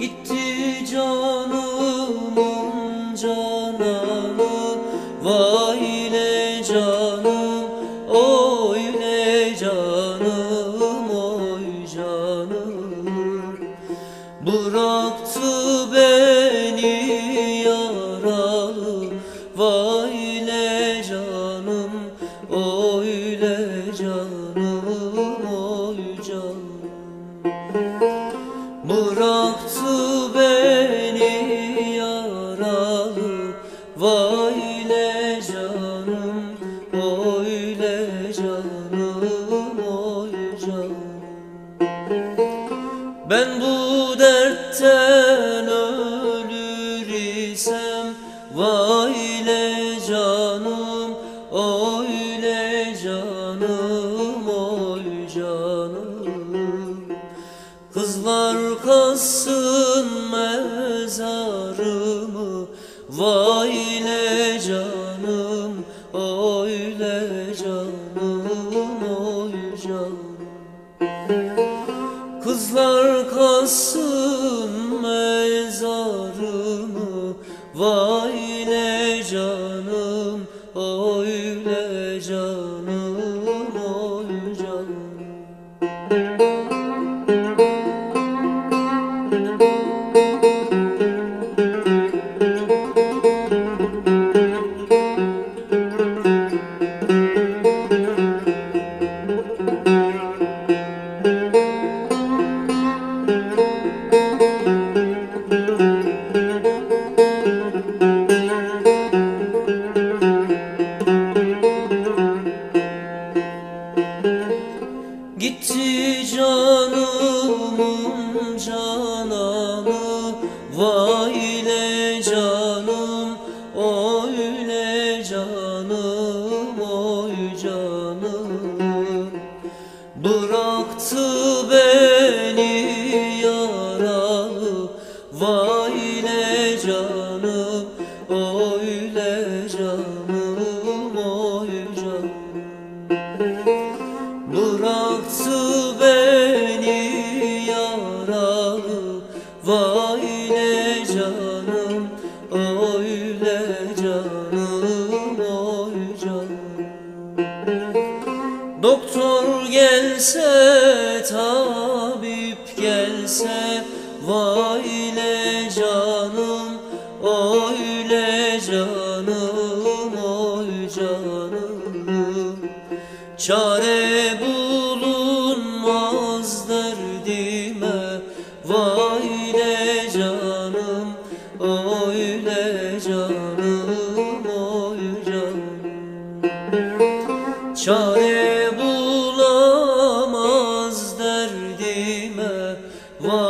Gitti canımın Oy canım Oy canım. Bıraktı beni yaralı. Vay ile canım Oy canım Oy canım. Bıraktı dertten ölür isem Vay ile canım Öyle canım Oy canım. Kızlar kassın mezarımı Vay ile canım Öyle canım Oy canım. Kızlar kassın Öyle canım canım Oy canım. Bıraktı beni Doktor gelse tabip gelse Vay ne canım Öyle canım Oy canım. Çare bulunmaz Çare bulamaz derdime Vay